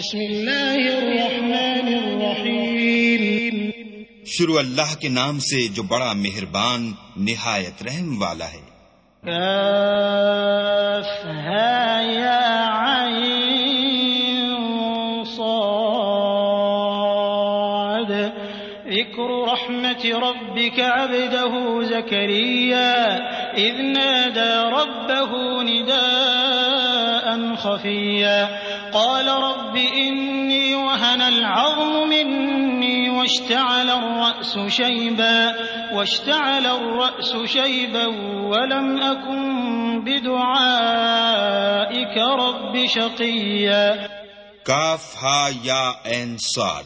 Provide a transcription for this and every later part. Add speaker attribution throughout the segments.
Speaker 1: بسم اللہ الرحمن الرحیم۔
Speaker 2: شروع اللہ کے نام سے جو بڑا مہربان نہایت رحم والا ہے۔
Speaker 1: کاف ہا یا عین صاد۔ ذکر رحمت ربك عبده زكريا إذ نادى ربه نداء۔ خفيا قال رب إني وهن العظم مني واشتعل الرأس شيبا. واشتعل الرأس شيبا ولم أكن بدعائك رب شقيا.
Speaker 2: کاف ہا یا این سعد،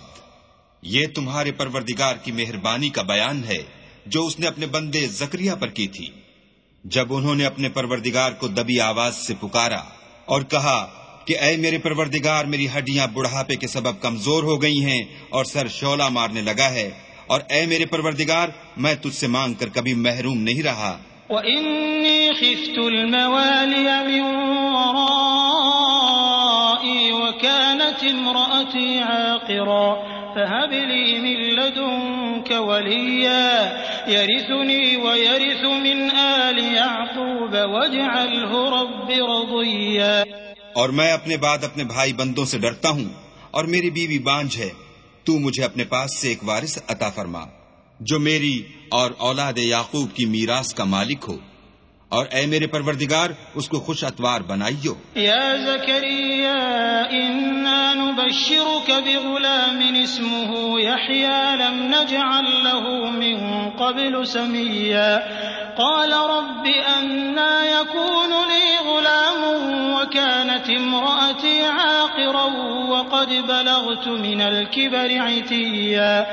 Speaker 2: یہ تمہارے پروردگار کی مہربانی کا بیان ہے جو اس نے اپنے بندے زکریہ پر کی تھی۔ جب انہوں نے اپنے پروردگار کو دبی آواز سے پکارا اور کہا کہ اے میرے پروردگار، میری ہڈیاں بڑھاپے کے سبب کمزور ہو گئی ہیں اور سر شولا مارنے لگا ہے۔ اور اے میرے پروردگار، میں تجھ سے مانگ کر کبھی محروم نہیں رہا۔
Speaker 1: وَإِنِّي خِفْتُ الْمَوَالِيَ مِن وكانت امرأتي عاقرا، فهب لي من لدنك وليا، يرثني ويرث من آل يعقوب واجعله رب رضيا.
Speaker 2: اور میں اپنے بعد اپنے بھائی بندوں سے ڈرتا ہوں، اور میری بیوی بانج ہے، تو مجھے اپنے پاس سے ایک وارث عطا فرما، جو میری اور اولاد یعقوب کی میراث کا مالک ہو۔ اور اے میرے پروردگار، اس کو خوش اتوار بنائیو۔
Speaker 1: يا زكريا إنا نبشرك بغلام اسمه يحيى لم نجعل له من قبل سميا قال رب أنا يكون لي غلام وكانت امرأتي عاقرا وقد بلغت من الكبر عتيا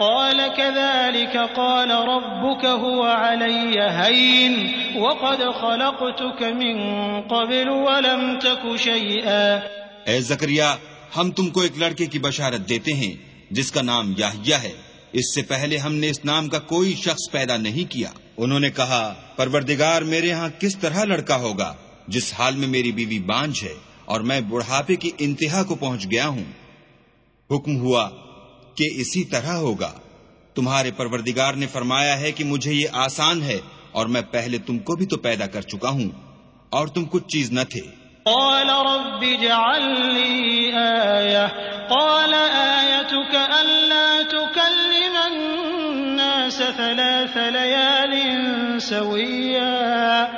Speaker 1: قال كذلك قال ربك هو علي هين وقد خلقتك من قبل ولم تك شيئا
Speaker 2: اے زکریا، ہم تم کو ایک لڑکے کی بشارت دیتے ہیں، جس کا نام یاہیا ہے۔ اس سے پہلے ہم نے اس نام کا کوئی شخص پیدا نہیں کیا۔ انہوں نے کہا، پروردگار میرے ہاں کس طرح لڑکا ہوگا، جس حال میں میری بیوی بانج ہے اور میں بڑھاپے کی انتہا کو پہنچ گیا ہوں۔ حکم ہوا کہ اسی طرح ہوگا۔ تمہارے پروردگار نے فرمایا ہے کہ مجھے یہ آسان ہے اور میں پہلے تم کو بھی تو پیدا کر چکا ہوں، اور تم کچھ چیز نہ تھے۔
Speaker 1: قال رب اجعل لي آية، قال آيتك ألا تكلم الناس ثلاث ليال سويا۔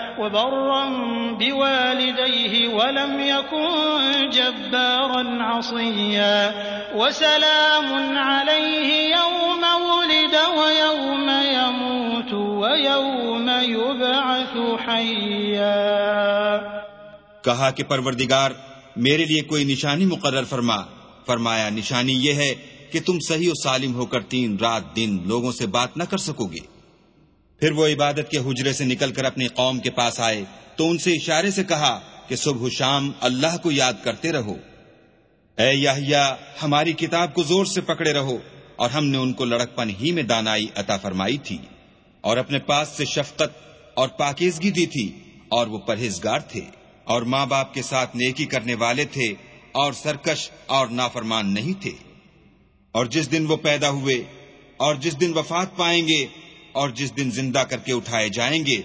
Speaker 1: وبرا بوالديه ولم يكن جبارا عصيا. وسلام عليه يوم ولد ويوم يموت ويوم يبعث حيا.
Speaker 2: کہا کہ پروردگار، میرے لیے کوئی نشانی مقرر فرما۔ فرمایا، نشانی یہ ہے کہ تم صحیح و سالم ہو کر تین رات دن لوگوں سے بات نہ کر سکو گے۔ پھر وہ عبادت کے حجرے سے نکل کر اپنی قوم کے پاس آئے تو ان سے اشارے سے کہا کہ صبح و شام اللہ کو یاد کرتے رہو۔ اے یحییٰ، ہماری کتاب کو زور سے پکڑے رہو اور ہم نے ان کو لڑکپن ہی میں دانائی عطا فرمائی تھی اور اپنے پاس سے شفقت اور پاکیزگی دی تھی اور وہ پرہیزگار تھے اور ماں باپ کے ساتھ نیکی کرنے والے تھے اور سرکش اور نافرمان نہیں تھے۔ اور جس دن وہ پیدا ہوئے اور جس دن وفات پائیں گے اور جس دن زندہ کر کے اٹھائے جائیں گے،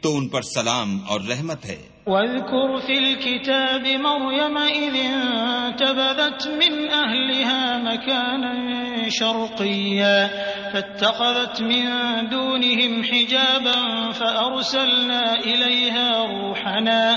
Speaker 2: تو ان پر سلام اور رحمت ہے۔
Speaker 1: واذكر في الكتاب مريم إذ انتبذت من أهلها مكانا شرقيا فاتخذت من دونهم حجابا فأرسلنا إليها روحنا۔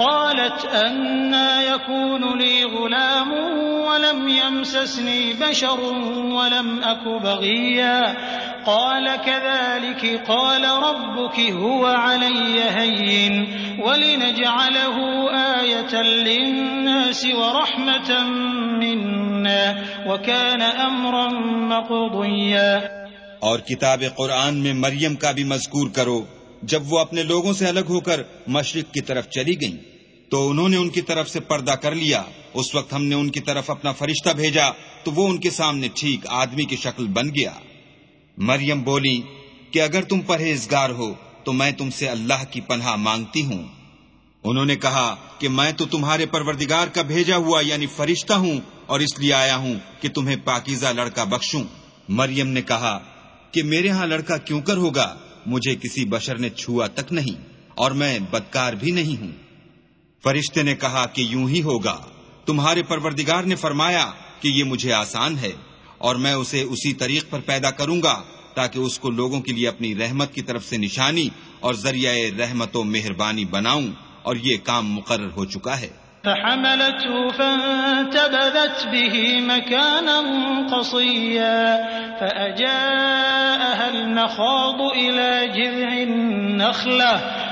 Speaker 1: قالت أنا يكون لي غلام ولم يمسسني بشر ولم أك بغيا. قال كذلك قال ربك هو علي هين ولنجعله آية للناس ورحمة منا وكان أمرا مقضيا.
Speaker 2: اور کتاب قرآن میں مریم کا بھی مذکور کرو، جب وہ اپنے لوگوں سے الگ ہو کر مشرق کی طرف چلی گئیں۔ تو انہوں نے ان کی طرف سے پردہ کر لیا۔ اس وقت ہم نے ان کی طرف اپنا فرشتہ بھیجا تو وہ ان کے سامنے ٹھیک آدمی کی شکل بن گیا۔ مریم بولی، کہ اگر تم پرہیزگار ہو تو میں تم سے اللہ کی پناہ مانگتی ہوں۔ انہوں نے کہا کہ میں تو تمہارے پروردگار کا بھیجا ہوا یعنی فرشتہ ہوں اور اس لیے آیا ہوں کہ تمہیں پاکیزہ لڑکا بخشوں۔ مریم نے کہا کہ میرے ہاں لڑکا کیوں کر ہوگا؟ مجھے کسی بشر نے چھوا تک نہیں اور میں بدکار بھی نہیں ہوں۔ فرشتے نے کہا کہ یوں ہی ہوگا۔ تمہارے پروردگار نے فرمایا کہ یہ مجھے آسان ہے اور میں اسے اسی طریق پر پیدا کروں گا تاکہ اس کو لوگوں کے لیے اپنی رحمت کی طرف سے نشانی اور ذریعہ رحمت و مہربانی بناؤں اور یہ کام مقرر ہو چکا ہے۔
Speaker 1: فحملته فانتبذت به مكانا قصيا فأجاءها المخاض إلى جذع النخلة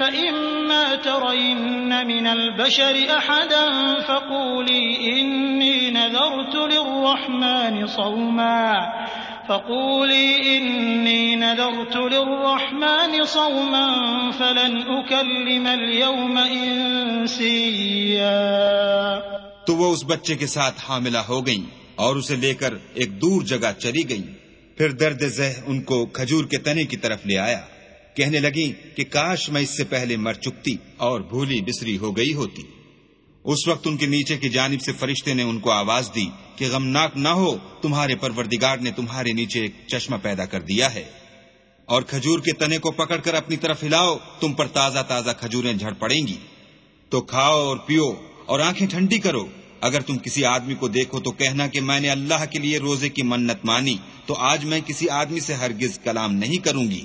Speaker 1: فإما ترين من البشر أحدا فقولي إني نذرت للرحمن صوما فقولي إني نذرت للرحمن صوما فلن أكلم اليوم إنسيا
Speaker 2: تو وہ اس بچے کے ساتھ حاملہ ہو گئیں اور اسے لے کر ایک دور جگہ چلی گئیں۔ پھر درد زہ ان کو کھجور کے تنے کی طرف لے آیا۔ کہنے لگی کہ کاش میں اس سے پہلے مر چکتی اور بھولی بسری ہو گئی ہوتی۔ اس وقت ان کے نیچے کی جانب سے فرشتے نے ان کو آواز دی کہ غمناک نہ ہو، تمہارے پروردگار نے تمہارے نیچے ایک چشمہ پیدا کر دیا ہے۔ اور کھجور کے تنے کو پکڑ کر اپنی طرف ہلاؤ، تم پر تازہ تازہ کھجوریں جھڑ پڑیں گی۔ تو کھاؤ اور پیو اور آنکھیں ٹھنڈی کرو۔ اگر تم کسی آدمی کو دیکھو تو کہنا کہ میں نے اللہ کے لیے روزے کی منت مانی، تو آج میں کسی آدمی سے ہرگز کلام نہیں کروں گی۔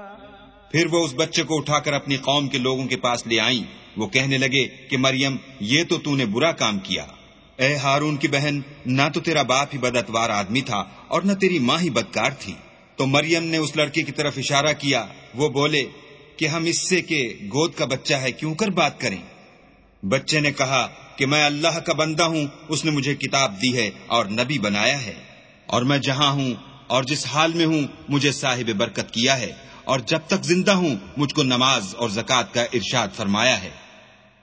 Speaker 2: پھر وہ اس بچے کو اٹھا کر اپنی قوم کے لوگوں کے پاس لے آئیں۔ وہ کہنے لگے کہ مریم، یہ تو تو نے برا کام کیا۔ اے ہارون کی بہن، نہ تو تیرا باپ ہی بدتوار آدمی تھا اور نہ تیری ماں ہی بدکار تھی۔ تو مریم نے اس لڑکے کی طرف اشارہ کیا۔ وہ بولے، کہ ہم اس سے کہ گود کا بچہ ہے، کیوں کر بات کریں؟ بچے نے کہا کہ میں اللہ کا بندہ ہوں، اس نے مجھے کتاب دی ہے اور نبی بنایا ہے۔ اور میں جہاں ہوں اور جس حال میں ہوں، مجھے صاحب برکت کیا ہے۔ اور جب تک زندہ ہوں، مجھ کو نماز اور زکوٰۃ کا ارشاد فرمایا ہے۔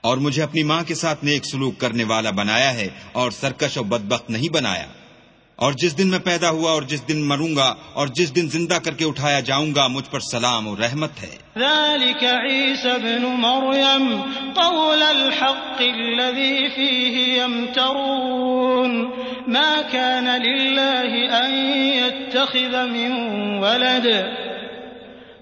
Speaker 2: اور مجھے اپنی ماں کے ساتھ نیک سلوک کرنے والا بنایا ہے اور سرکش و بدبخت نہیں بنایا۔ اور جس دن میں پیدا ہوا اور جس دن مروں گا اور جس دن زندہ کر کے اٹھایا جاؤں گا، مجھ پر سلام اور رحمت ہے۔
Speaker 1: ذلك عيسى ابن مريم، قول الحق الذي فيه يمترون. ما كان لله أن يتخذ من ولد.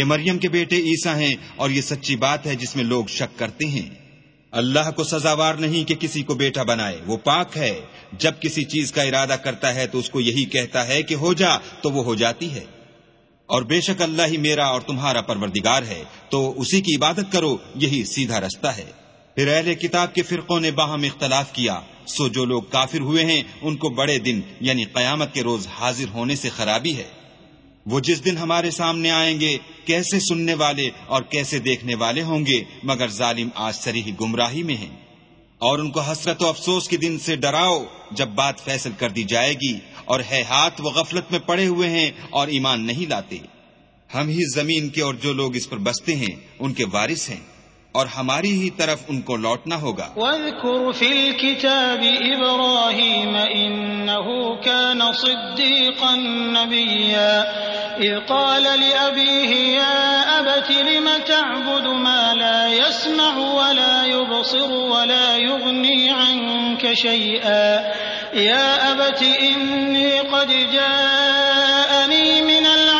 Speaker 2: یہ مریم کے بیٹے عیسیٰ ہیں اور یہ سچی بات ہے جس میں لوگ شک کرتے ہیں۔ اللہ کو سزاوار نہیں کہ کسی کو بیٹا بنائے، وہ پاک ہے۔ جب کسی چیز کا ارادہ کرتا ہے تو اس کو یہی کہتا ہے کہ ہو جا، تو وہ ہو جاتی ہے۔ اور بے شک اللہ ہی میرا اور تمہارا پروردگار ہے، تو اسی کی عبادت کرو، یہی سیدھا رستہ ہے۔ پھر اہل کتاب کے فرقوں نے باہم اختلاف کیا۔ سو جو لوگ کافر ہوئے ہیں، ان کو بڑے دن یعنی قیامت کے روز حاضر ہونے سے خرابی ہے۔ وہ جس دن ہمارے سامنے آئیں گے، کیسے سننے والے اور کیسے دیکھنے والے ہوں گے، مگر ظالم آج سری ہی گمراہی میں ہیں۔ اور ان کو حسرت و افسوس کے دن سے ڈراؤ، جب بات فیصل کر دی جائے گی اور ہے ہاتھ وہ غفلت میں پڑے ہوئے ہیں اور ایمان نہیں لاتے۔ ہم ہی زمین کے اور جو لوگ اس پر بستے ہیں، ان کے وارث ہیں۔ اور ہماری ہی طرف ان کو لوٹنا ہوگا۔
Speaker 1: واذكر في الكتاب إبراهيم إنه كان صديقا نبيا إذ قال لأبيه يا أبت لم تعبد ما لا يسمع ولا يبصر ولا يغني عنك شيئا يا أبت إني قد جاءني من العلم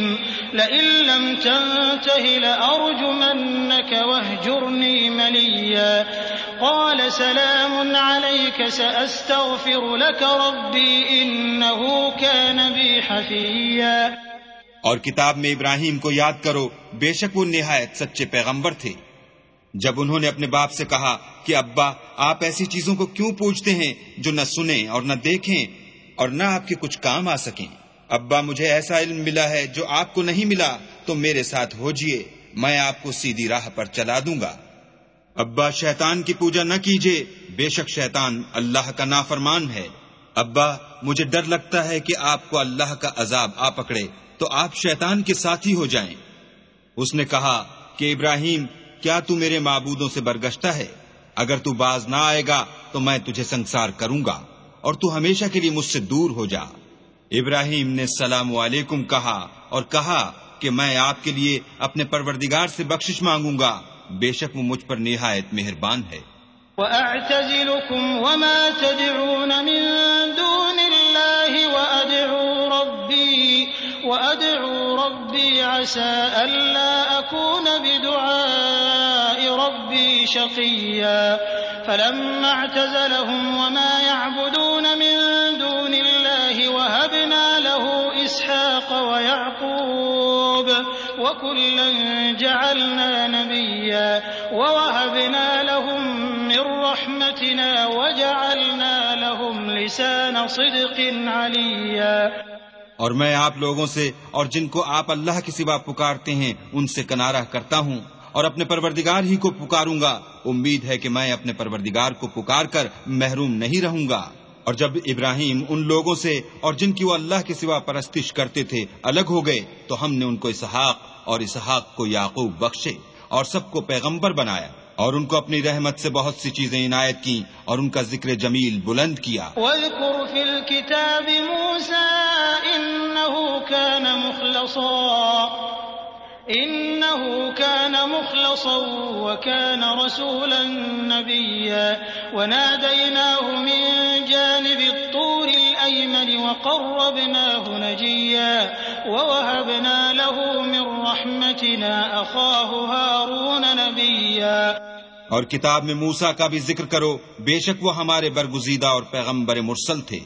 Speaker 1: لئن لم تنته لأرجمنك واهجرني مليا. قال سلام عليك، سأستغفر لك ربي إنه كان بي حفيا.
Speaker 2: اور کتاب میں ابراہیم کو یاد کرو، بے شک وہ نہایت سچے پیغمبر تھے۔ جب انہوں نے اپنے باپ سے کہا کہ ابا، آپ ایسی چیزوں کو کیوں پوچھتے ہیں جو نہ سنیں اور نہ دیکھیں اور نہ آپ کے کچھ کام آ سکیں؟ ابا مجھے ایسا علم ملا ہے جو آپ کو نہیں ملا، تو میرے ساتھ ہوجیے میں آپ کو سیدھی راہ پر چلا دوں گا۔ ابا، شیطان کی پوجا نہ کیجیے بے شک شیطان اللہ کا نافرمان ہے۔ ابا، مجھے ڈر لگتا ہے کہ آپ کو اللہ کا عذاب آ پکڑے، تو آپ شیطان کے ساتھی ہو جائیں۔ اس نے کہا، کہ ابراہیم، کیا تو میرے معبودوں سے برگشتہ ہے؟ اگر تو باز نہ آئے گا، تو میں تجھے سنسار کروں گا، اور تو ہمیشہ کے لیے مجھ سے دور ہو جا۔ ابراہیم نے السلام علیکم کہا اور کہا کہ میں آپ کے لیے اپنے پروردگار سے بخشش مانگوں گا۔ بے شک وہ مجھ پر نہایت مہربان ہے۔
Speaker 1: وَأَعْتَزِلُكُمْ وَمَا تَدْعُونَ مِن دُونِ اللَّهِ وَأَدْعُو رَبِّي وَأَدْعُو رَبِّي عَسَىٰ أَلَّا أَكُونَ بِدُعَاءِ رَبِّي شَقِيًّا فَلَمَّا اعْتَزَلَهُمْ وَمَا يَعْبُدُونَ مِن لَهُ إِسْحَاقَ وَيَعْقُوبَ وَكُلًّا جَعَلْنَا نَبِيًّا وَوَهَبْنَا لَهُم من رحمتنا وجعلنا لهم لسان صدق عليا.
Speaker 2: اور میں آپ لوگوں سے اور جن کو آپ اللہ کے سوا پکارتے ہیں، ان سے کنارہ کرتا ہوں اور اپنے پروردگار ہی کو پکاروں گا۔ امید ہے کہ میں اپنے پروردگار کو پکار کر محروم نہیں رہوں گا۔ اور جب ابراہیم ان لوگوں سے اور جن کی وہ اللہ کے سوا پرستش کرتے تھے الگ ہو گئے، تو ہم نے ان کو اسحاق اور اسحاق کو یعقوب بخشے اور سب کو پیغمبر بنایا اور ان کو اپنی رحمت سے بہت سی چیزیں عنایت کی اور ان کا ذکر جمیل بلند کیا۔
Speaker 1: واذكر في الكتاب موسى إنه كان مخلصا۔ إنه كان مخلصا وكان رسولا نبيا. وناديناه من جانب الطور الأيمن وقربناه نجيا. ووهبنا له من رحمتنا أخاه هارون نبيا.
Speaker 2: اور کتاب میں موسا کا بھی ذکر کرو، بے شک وہ ہمارے برگزیدہ اور پیغمبر مرسل تھے۔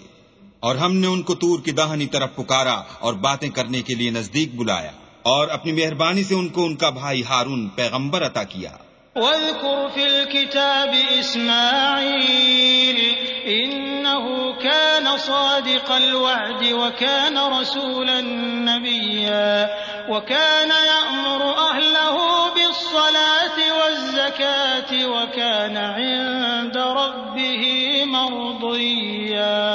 Speaker 2: اور ہم نے ان کو تور کی داہنی طرف پکارا اور باتیں کرنے کے لیے نزدیک بلایا۔ اور اپنی مہربانی سے ان کو ان کا بھائی ہارون پیغمبر عطا کیا۔
Speaker 1: واذكر في الكتاب إسماعيل إنه كان صادق الوعد وكان رسولا نبيا وكان يأمر أهله بالصلاة والزكاة وكان عند ربه مرضيا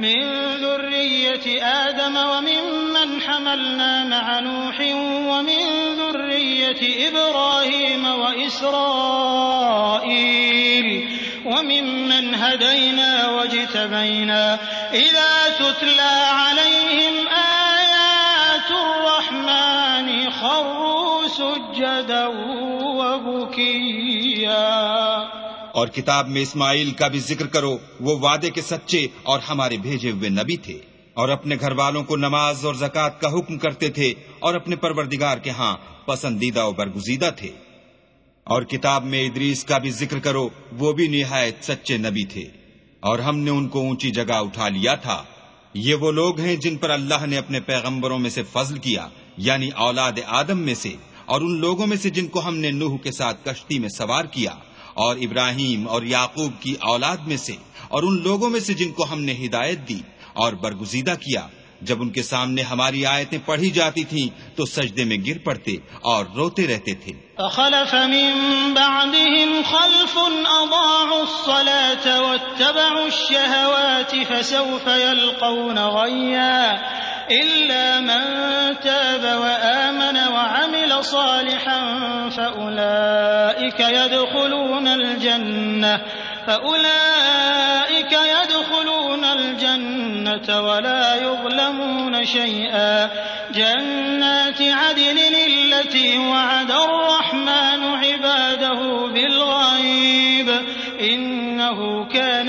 Speaker 1: من ذرية آدم وممن حملنا مع نوح ومن ذرية إبراهيم وإسرائيل وممن هدينا واجتبينا إذا تتلى عليهم آيات الرحمن خروا سجدا وبكيا
Speaker 2: اور کتاب میں اسماعیل کا بھی ذکر کرو، وہ وعدے کے سچے اور ہمارے بھیجے ہوئے نبی تھے۔ اور اپنے گھر والوں کو نماز اور زکوٰۃ کا حکم کرتے تھے اور اپنے پروردگار کے ہاں پسندیدہ و برگزیدہ تھے۔ اور کتاب میں ادریس کا بھی ذکر کرو، وہ بھی نہایت سچے نبی تھے۔ اور ہم نے ان کو اونچی جگہ اٹھا لیا تھا۔ یہ وہ لوگ ہیں جن پر اللہ نے اپنے پیغمبروں میں سے فضل کیا یعنی اولاد آدم میں سے۔ اور ان لوگوں میں سے جن کو ہم نے نوح کے ساتھ کشتی میں سوار کیا۔ اور ابراہیم اور یعقوب کی اولاد میں سے اور ان لوگوں میں سے جن کو ہم نے ہدایت دی اور برگزیدہ کیا۔ جب ان کے سامنے ہماری آیتیں پڑھی جاتی تھیں تو سجدے میں گر پڑتے اور روتے رہتے تھے۔
Speaker 1: فخلف من بعدهم خلف اضاعوا الصلاة واتبعوا الشهوات فسوف يلقون غيا۔ إلا من تاب وآمن وعمل صالحا فأولئك يدخلون الجنة، فأولئك يدخلون الجنة ولا يظلمون شيئا. جنات عدن التي وعد الرحمن عباده بالغيب، إنه كان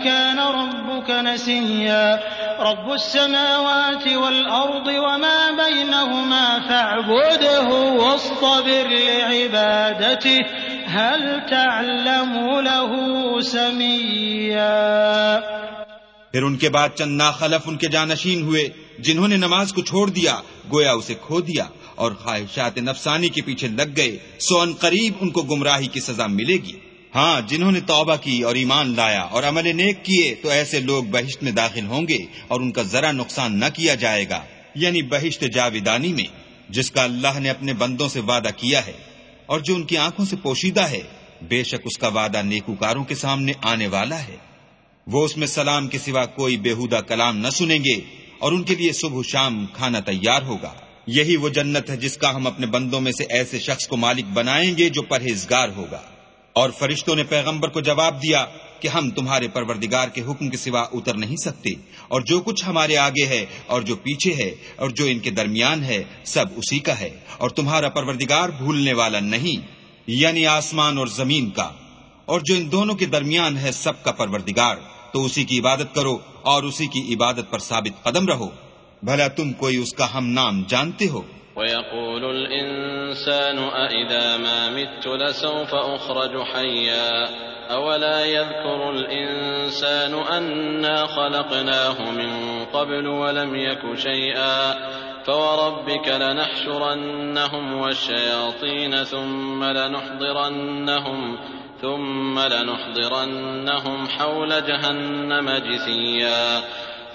Speaker 1: كان ربك نسيا. رب السماوات والأرض وما بينهما فاعبده واصطبر لعبادته. هل تعلم له سميا؟
Speaker 2: پھر ان کے بعد چند ناخلف ان کے جانشین ہوئے، جنہوں نے نماز کو چھوڑ دیا، گویا اسے کھو دیا اور خواہشات نفسانی کے پیچھے لگ گئے۔ سو ان قریب ان کو گمراہی کی سزا ملے گی۔ ہاں جنہوں نے توبہ کی اور ایمان لایا اور عمل نیک کیے، تو ایسے لوگ بہشت میں داخل ہوں گے اور ان کا ذرا نقصان نہ کیا جائے گا۔ یعنی بہشت جاویدانی میں، جس کا اللہ نے اپنے بندوں سے وعدہ کیا ہے اور جو ان کی آنکھوں سے پوشیدہ ہے، بے شک اس کا وعدہ نیکوکاروں کے سامنے آنے والا ہے۔ وہ اس میں سلام کے سوا کوئی بےحدہ کلام نہ سنیں گے اور ان کے لیے صبح شام کھانا تیار ہوگا۔ یہی وہ جنت ہے جس کا ہم اپنے بندوں میں سے ایسے شخص کو مالک بنائیں گے جو پرہیزگار ہوگا۔ اور فرشتوں نے پیغمبر کو جواب دیا کہ ہم تمہارے پروردگار کے حکم کے سوا اتر نہیں سکتے، اور جو کچھ ہمارے آگے ہے اور جو پیچھے ہے اور جو ان کے درمیان ہے، سب اسی کا ہے، اور تمہارا پروردگار بھولنے والا نہیں یعنی آسمان اور زمین کا۔ اور جو ان دونوں کے درمیان ہے، سب کا پروردگار۔ تو اسی کی عبادت کرو اور اسی کی عبادت پر ثابت قدم رہو۔ بھلا تم کوئی اس کا ہم نام جانتے ہو؟
Speaker 3: ويقول الإنسان أإذا ما مت لسوف أخرج حيا أولا يذكر الإنسان أنا خلقناه من قبل ولم يك شيئا فوربك لنحشرنهم والشياطين ثم لنحضرنهم ثم لنحضرنهم حول جهنم جثيا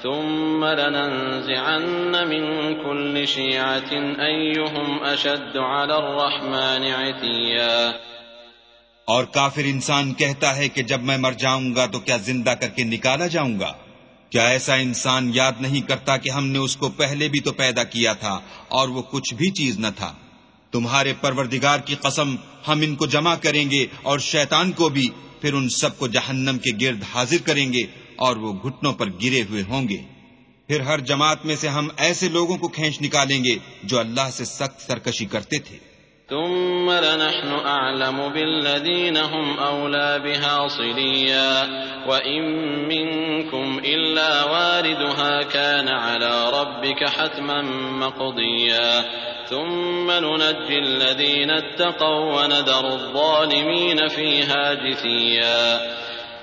Speaker 3: ثم لننزعن من كل شيعة أيهم أشد على الرحمن عتيا
Speaker 2: اور کافر انسان کہتا ہے کہ جب میں مر جاؤں گا تو کیا زندہ کر کے نکالا جاؤں گا؟ کیا ایسا انسان یاد نہیں کرتا کہ ہم نے اس کو پہلے بھی تو پیدا کیا تھا اور وہ کچھ بھی چیز نہ تھا؟ تمہارے پروردگار کی قسم، ہم ان کو جمع کریں گے اور شیطان کو بھی، پھر ان سب کو جہنم کے گرد حاضر کریں گے اور وہ گھٹنوں پر گرے ہوئے ہوں گے۔ پھر ہر جماعت میں سے ہم ایسے لوگوں کو کھینچ نکالیں گے جو اللہ سے سخت سرکشی کرتے تھے۔
Speaker 3: ثم لنحن أعلم بالذين هم أولى بها صليا، وإن منكم إلا واردها كان على ربك حتما مقضيا. ثم ننجي الذين اتقوا وندر الظالمين فيها جثيا.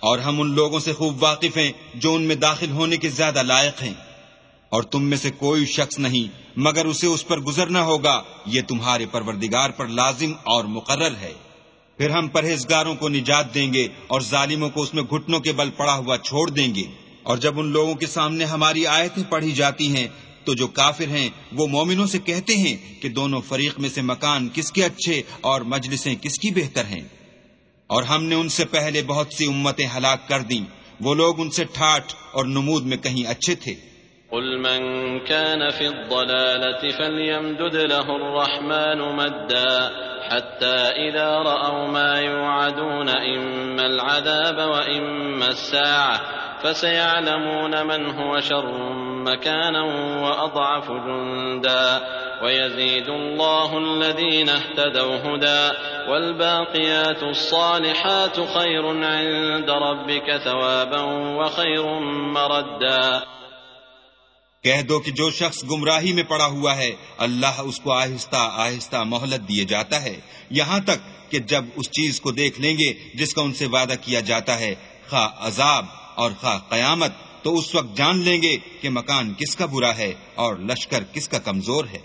Speaker 2: اور ہم ان لوگوں سے خوب واقف ہیں جو ان میں داخل ہونے کے زیادہ لائق ہیں۔ اور تم میں سے کوئی شخص نہیں، مگر اسے اس پر گزرنا ہوگا۔ یہ تمہارے پروردگار پر لازم اور مقرر ہے۔ پھر ہم پرہیزگاروں کو نجات دیں گے اور ظالموں کو اس میں گھٹنوں کے بل پڑا ہوا چھوڑ دیں گے۔ اور جب ان لوگوں کے سامنے ہماری آیتیں پڑھی جاتی ہیں، تو جو کافر ہیں، وہ مومنوں سے کہتے ہیں کہ دونوں فریق میں سے مکان کس کے اچھے اور مجلسیں کس کی بہتر ہیں۔ اور ہم نے ان سے پہلے بہت سی امتیں ہلاک کر دیں۔ وہ لوگ ان سے ٹھاٹ اور نمود میں کہیں اچھے تھے۔
Speaker 3: قل من كان في الضلالة فليمدد له الرحمن مدا حتى إذا رأوا ما يوعدون إما العذاب وإما الساعة فسيعلمون من هو شر مكانا وأضعف جندا ويزيد الله الذين اهتدوا هدى والباقيات الصالحات خير عند ربك ثوابا وخير مردا
Speaker 2: کہہ دو کہ جو شخص گمراہی میں پڑا ہوا ہے، اللہ اس کو آہستہ آہستہ مہلت دیے جاتا ہے۔ یہاں تک کہ جب اس چیز کو دیکھ لیں گے، جس کا ان سے وعدہ کیا جاتا ہے، خواہ عذاب اور خواہ قیامت تو اس وقت جان لیں گے کہ مکان کس کا برا ہے اور لشکر کس کا کمزور ہے۔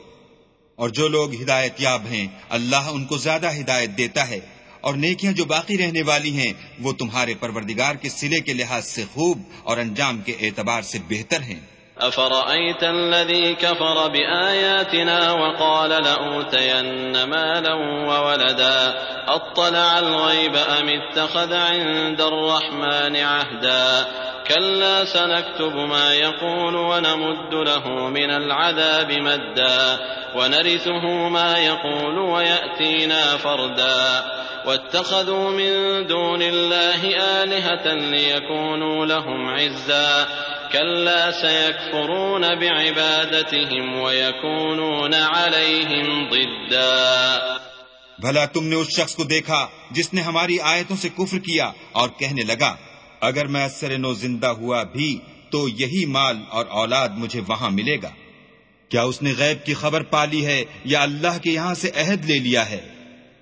Speaker 2: اور جو لوگ ہدایت یاب ہیں، اللہ ان کو زیادہ ہدایت دیتا ہے۔ اور نیکیاں جو باقی رہنے والی ہیں، وہ تمہارے پروردگار کے سلے کے لحاظ سے خوب اور انجام کے اعتبار سے بہتر ہیں۔
Speaker 3: أفرأيت الذي كفر بآياتنا وقال لأوتين مالا وولدا أطلع الغيب أم اتخذ عند الرحمن عهدا كلا سنكتب ما يقول ونمد له من العذاب مدا ونرثه ما يقول ويأتينا فردا واتخذوا من دون الله آلهة ليكونوا لهم عزا كلا سيكفرون بعبادتهم ويكونون عليهم ضدا
Speaker 2: بھلا تم نے اس شخص کو دیکھا جس نے ہماری آیتوں سے کفر کیا اور کہنے لگا اگر میں اثر نو زندہ ہوا بھی تو یہی مال اور اولاد مجھے وہاں ملے گا۔ کیا اس نے غیب کی خبر پالی ہے یا اللہ کے یہاں سے عہد لے لیا ہے؟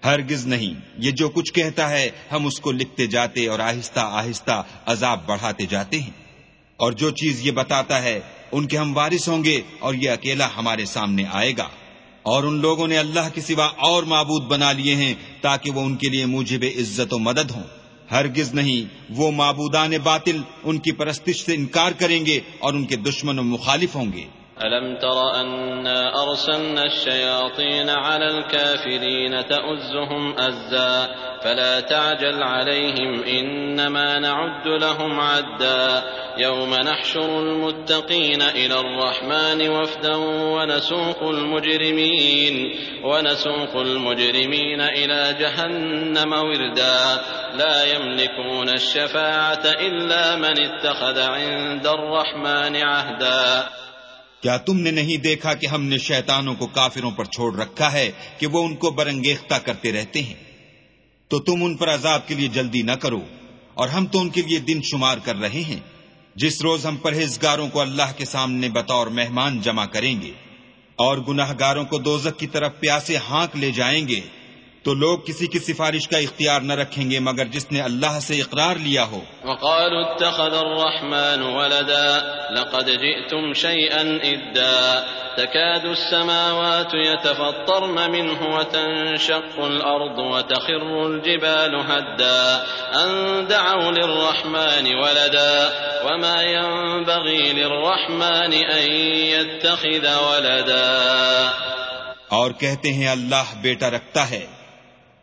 Speaker 2: ہرگز نہیں۔ یہ جو کچھ کہتا ہے، ہم اس کو لکھتے جاتے اور آہستہ آہستہ عذاب بڑھاتے جاتے ہیں۔ اور جو چیز یہ بتاتا ہے، ان کے ہم وارث ہوں گے اور یہ اکیلا ہمارے سامنے آئے گا۔ اور ان لوگوں نے اللہ کے سوا اور معبود بنا لیے ہیں تاکہ وہ ان کے لیے موجب عزت و مدد ہوں۔ ہرگز نہیں، وہ معبودان باطل ان کی پرستش سے انکار کریں گے اور ان کے دشمن و مخالف ہوں گے۔
Speaker 3: ألم تر أنا أرسلنا الشياطين على الكافرين تأزهم أزا فلا تعجل عليهم إنما نعد لهم عدا يوم نحشر المتقين إلى الرحمن وفدا ونسوق المجرمين ونسوق المجرمين إلى جهنم وردا لا يملكون الشفاعة إلا من اتخذ عند الرحمن عهدا
Speaker 2: کیا تم نے نہیں دیکھا کہ ہم نے شیطانوں کو کافروں پر چھوڑ رکھا ہے کہ وہ ان کو برنگیختہ کرتے رہتے ہیں؟ تو تم ان پر عذاب کے لیے جلدی نہ کرو، اور ہم تو ان کے لیے دن شمار کر رہے ہیں۔ جس روز ہم پرہیزگاروں کو اللہ کے سامنے بطور مہمان جمع کریں گے، اور گناہ گاروں کو دوزک کی طرف پیاسے ہانک لے جائیں گے تو لوگ کسی کی سفارش کا اختیار نہ رکھیں گے مگر جس نے اللہ سے اقرار لیا ہو۔
Speaker 3: وقالوا اتخذ الرحمن ولدا لقد جئتم شيئا ادا۔ تكاد السماوات يتفطرن منه وتنشق الارض وتخر الجبال هدا۔ ان دعوا للرحمن ولدا وما ينبغي للرحمن ان يتخذ ولدا۔
Speaker 2: اور کہتے ہیں اللہ بیٹا رکھتا ہے۔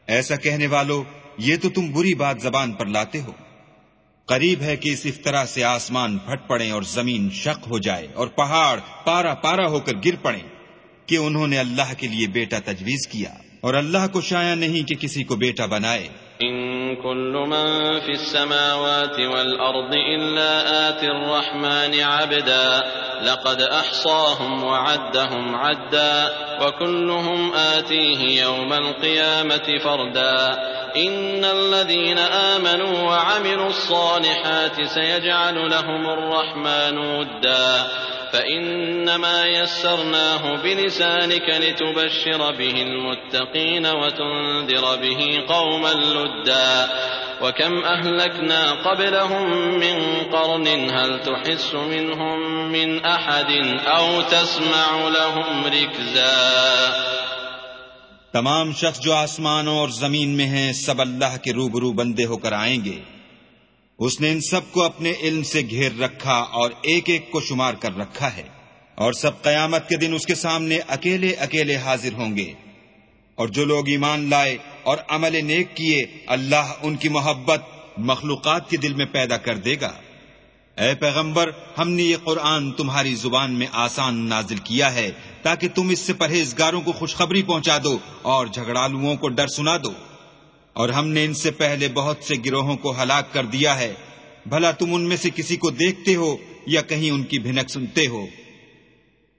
Speaker 2: ایسا کہنے والو، یہ تو تم بری بات زبان پر لاتے ہو۔ قریب ہے کہ اس افطرا سے آسمان پھٹ پڑے اور زمین شک ہو جائے اور پہاڑ پارا پارا ہو کر گر پڑے کہ انہوں نے اللہ کے لیے بیٹا تجویز کیا۔ اور اللہ کو شایا نہیں کہ کسی کو بیٹا بنائے۔
Speaker 3: إن كل من في السماوات والأرض إلا آت الرحمن عبدا لقد أحصاهم وعدهم عدا وكلهم آتيه يوم القيامة فردا إن الذين آمنوا وعملوا الصالحات سيجعل لهم الرحمن ودا فإنما يسرناه بلسانك لتبشر به المتقين وتنذر به قوما لدا. وكم أهلكنا قبلهم من قرن هل تحس منهم من أحد أو تسمع لهم ركزا.
Speaker 2: تمام شخص جو آسمانوں اور زمین میں ہیں، سب اللہ کے روبرو بندے ہو کر آئیں گے۔ اس نے ان سب کو اپنے علم سے گھیر رکھا اور ایک ایک کو شمار کر رکھا ہے۔ اور سب قیامت کے دن اس کے سامنے اکیلے اکیلے حاضر ہوں گے۔ اور جو لوگ ایمان لائے اور عمل نیک کیے، اللہ ان کی محبت مخلوقات کے دل میں پیدا کر دے گا۔ اے پیغمبر، ہم نے یہ قرآن تمہاری زبان میں آسان نازل کیا ہے تاکہ تم اس سے پرہیزگاروں کو خوشخبری پہنچا دو اور جھگڑالوؤں کو ڈر سنا دو۔ اور ہم نے ان سے پہلے بہت سے گروہوں کو ہلاک کر دیا ہے۔ بھلا تم ان میں سے کسی کو دیکھتے ہو یا کہیں ان کی بھنک سنتے ہو؟